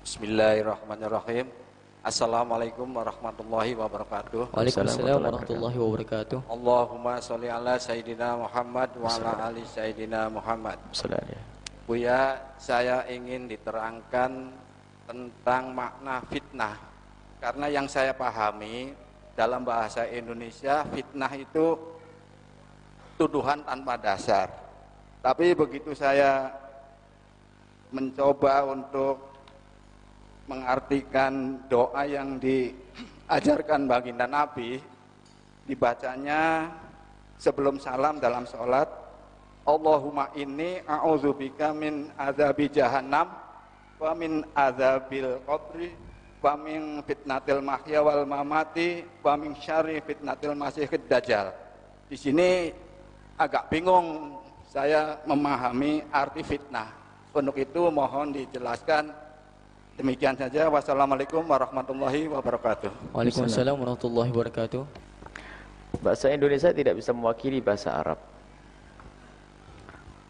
Bismillahirrahmanirrahim. Assalamualaikum warahmatullahi wabarakatuh. Waalaikumsalam warahmatullahi wabarakatuh. Allahumma sholli ala Sayyidina Muhammad wa ala ali Sayyidina Muhammad. Assalamualaikum. Buya, saya ingin diterangkan tentang makna fitnah. Karena yang saya pahami dalam bahasa Indonesia fitnah itu tuduhan tanpa dasar. Tapi begitu saya mencoba untuk mengartikan doa yang diajarkan baginda Nabi, dibacanya sebelum salam dalam sholat, Allahumma inni a'udzubika min azabi jahannam wa min azabil qabri wa min fitnatil mahya wal mamati wa min syarri fitnatil masihid dajjal. Di sini agak bingung saya memahami arti fitnah. Untuk itu mohon dijelaskan. Demikian saja. Wassalamualaikum warahmatullahi wabarakatuh. Waalaikumsalam warahmatullahi wabarakatuh. Bahasa Indonesia tidak bisa mewakili bahasa Arab.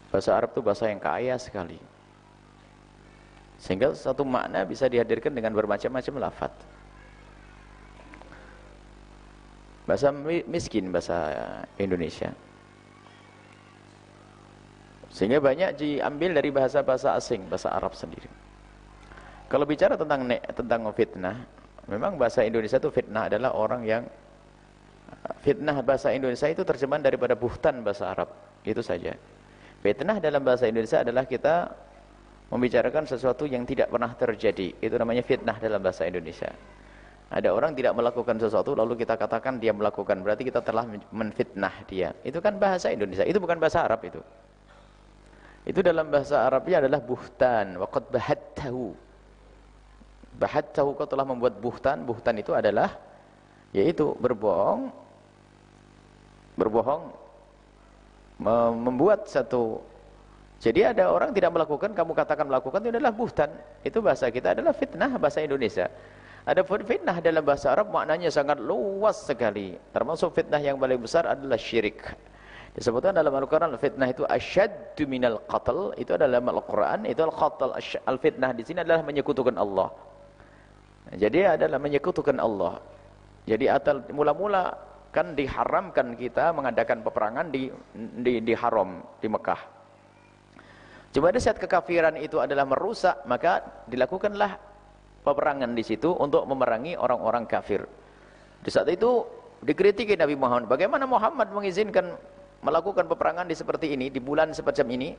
Bahasa Arab itu bahasa yang kaya sekali. Sehingga satu makna bisa dihadirkan dengan bermacam-macam lafaz. Bahasa miskin bahasa Indonesia. Sehingga banyak diambil dari bahasa-bahasa asing, bahasa Arab sendiri. Kalau bicara tentang tentang fitnah, memang bahasa Indonesia itu fitnah adalah orang yang fitnah bahasa Indonesia itu terjemahan daripada buhtan bahasa Arab. Itu saja. Fitnah dalam bahasa Indonesia adalah kita membicarakan sesuatu yang tidak pernah terjadi. Itu namanya fitnah dalam bahasa Indonesia. Ada orang tidak melakukan sesuatu lalu kita katakan dia melakukan berarti kita telah menfitnah dia. Itu kan bahasa Indonesia. Itu bukan bahasa Arab itu. Itu dalam bahasa Arabnya adalah buhtan. Waqad bahattahu. Bahattahu kau telah membuat buhtan. Buhtan itu adalah yaitu berbohong. Berbohong membuat satu jadi ada orang tidak melakukan kamu katakan melakukan itu adalah buhtan. Itu bahasa kita adalah fitnah bahasa Indonesia. Ada fitnah dalam bahasa Arab maknanya sangat luas sekali. Termasuk fitnah yang paling besar adalah syirik. Disebutkan dalam Al-Quran fitnah itu asyaddu minal qatl. Itu adalah dalam Al-Quran. Itu al-qatl, al-fitnah di sini adalah menyekutukan Allah. Jadi adalah menyekutukan Allah. Jadi atal mula-mula kan diharamkan kita mengadakan peperangan di, di, di haram, di Mekah. Cuma ada saat kekafiran itu adalah merusak, maka dilakukanlah peperangan di situ untuk memerangi orang-orang kafir. Di saat itu dikritiki Nabi Muhammad. Bagaimana Muhammad mengizinkan melakukan peperangan di seperti ini, di bulan semacam ini,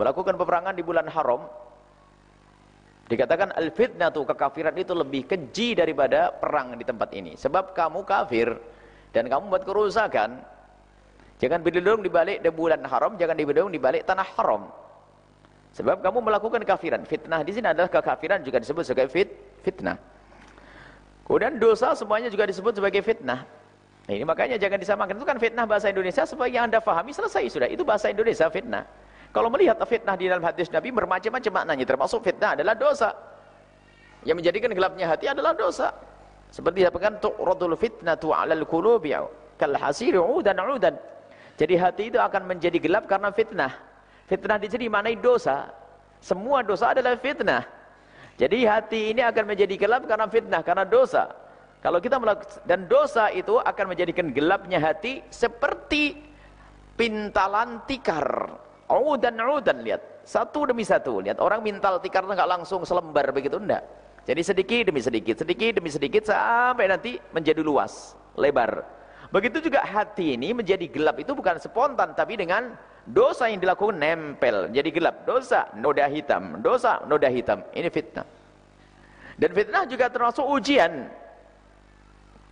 melakukan peperangan di bulan haram, dikatakan al-fitnah itu kekafiran itu lebih keji daripada perang di tempat ini. Sebab kamu kafir, dan kamu buat kerusakan, jangan berlindung di balik bulan haram, jangan berlindung di balik tanah haram. Sebab kamu melakukan kafiran. Fitnah di sini adalah kekafiran juga disebut sebagai fit, fitnah. Kemudian dosa semuanya juga disebut sebagai fitnah. Nah, ini makanya jangan disamakan. Itu kan fitnah bahasa Indonesia sebagai yang anda fahami selesai sudah. Itu bahasa Indonesia fitnah. Kalau melihat fitnah di dalam hadis Nabi bermacam-macam maknanya. Termasuk fitnah adalah dosa. Yang menjadikan gelapnya hati adalah dosa. Seperti dikatakan tu'radul fitnatu 'alal qulubi kal hasiri 'udan 'udan. Jadi hati itu akan menjadi gelap karena fitnah. Fitnah di sini mana dosa. Semua dosa adalah fitnah. Jadi hati ini akan menjadi gelap karena fitnah, karena dosa. Kalau kita melakukan dan dosa itu akan menjadikan gelapnya hati seperti pintalan tikar. Udan udan lihat. Satu demi satu. Lihat orang mintal tikar enggak langsung selembar begitu enggak. Jadi sedikit demi sedikit, sedikit demi sedikit sampai nanti menjadi luas, lebar. Begitu juga hati ini menjadi gelap itu bukan spontan tapi dengan dosa yang dilakukan nempel jadi gelap. Dosa noda hitam, dosa noda hitam. Ini fitnah. Dan fitnah juga termasuk ujian.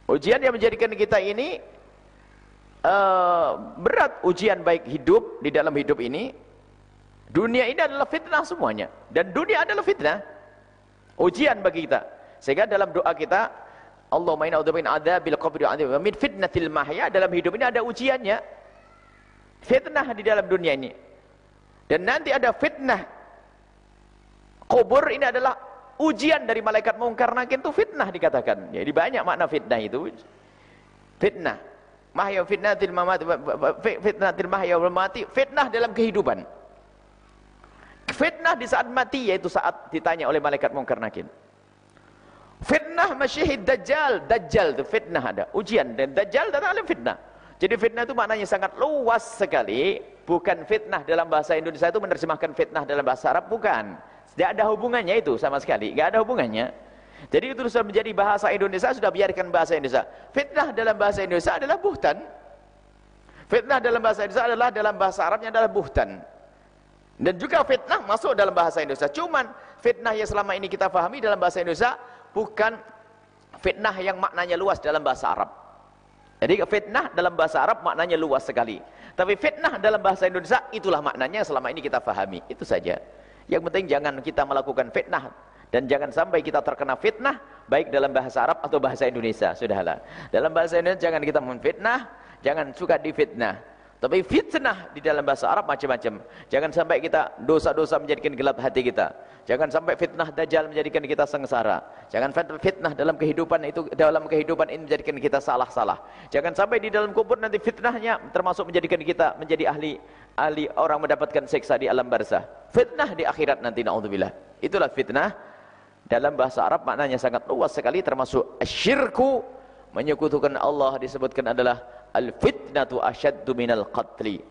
Ujian yang menjadikan kita ini uh, berat ujian baik hidup di dalam hidup ini. Dunia ini adalah fitnah semuanya dan dunia adalah fitnah. Ujian bagi kita. Sehingga dalam doa kita Allahumma inna a'udzubika min adzabil qabri wa min fitnatil mahya dalam hidup ini ada ujiannya. Fitnah di dalam dunia ini. Dan nanti ada fitnah kubur ini adalah ujian dari malaikat mungkar nakir itu fitnah dikatakan. Jadi banyak makna fitnah itu. Fitnah. Mahya fitnatil mamati fitnatil mahya wal mati fitnah dalam kehidupan. Fitnah di saat mati yaitu saat ditanya oleh malaikat mungkar nakir. Fitnah masyihid dajjal. Dajjal itu fitnah ada. Ujian. Dan dajjal datang oleh fitnah. Jadi fitnah itu maknanya sangat luas sekali. Bukan fitnah dalam bahasa Indonesia itu menerjemahkan fitnah dalam bahasa Arab. Bukan. Tidak ada hubungannya itu sama sekali. Tidak ada hubungannya. Jadi itu sudah menjadi bahasa Indonesia, sudah biarkan bahasa Indonesia. Fitnah dalam bahasa Indonesia adalah buhtan. Fitnah dalam bahasa Indonesia adalah dalam bahasa Arabnya adalah buhtan. Dan juga fitnah masuk dalam bahasa Indonesia. Cuman fitnah yang selama ini kita fahami dalam bahasa Indonesia bukan fitnah yang maknanya luas dalam bahasa Arab. Jadi fitnah dalam bahasa Arab maknanya luas sekali. Tapi fitnah dalam bahasa Indonesia itulah maknanya selama ini kita fahami. Itu saja. Yang penting jangan kita melakukan fitnah dan jangan sampai kita terkena fitnah baik dalam bahasa Arab atau bahasa Indonesia. Sudahlah. Dalam bahasa Indonesia jangan kita memfitnah, jangan suka difitnah. Tapi fitnah di dalam bahasa Arab macam-macam. Jangan sampai kita dosa-dosa menjadikan gelap hati kita. Jangan sampai fitnah dajjal menjadikan kita sengsara. Jangan fitnah dalam kehidupan itu dalam kehidupan ini menjadikan kita salah-salah. Jangan sampai di dalam kubur nanti fitnahnya termasuk menjadikan kita menjadi ahli ahli orang mendapatkan seksa di alam barzah. Fitnah di akhirat nanti naudzubillah. Itulah fitnah dalam bahasa Arab maknanya sangat luas sekali termasuk syirku menyekutukan Allah disebutkan adalah al-fitnatu asyaddu minal qatli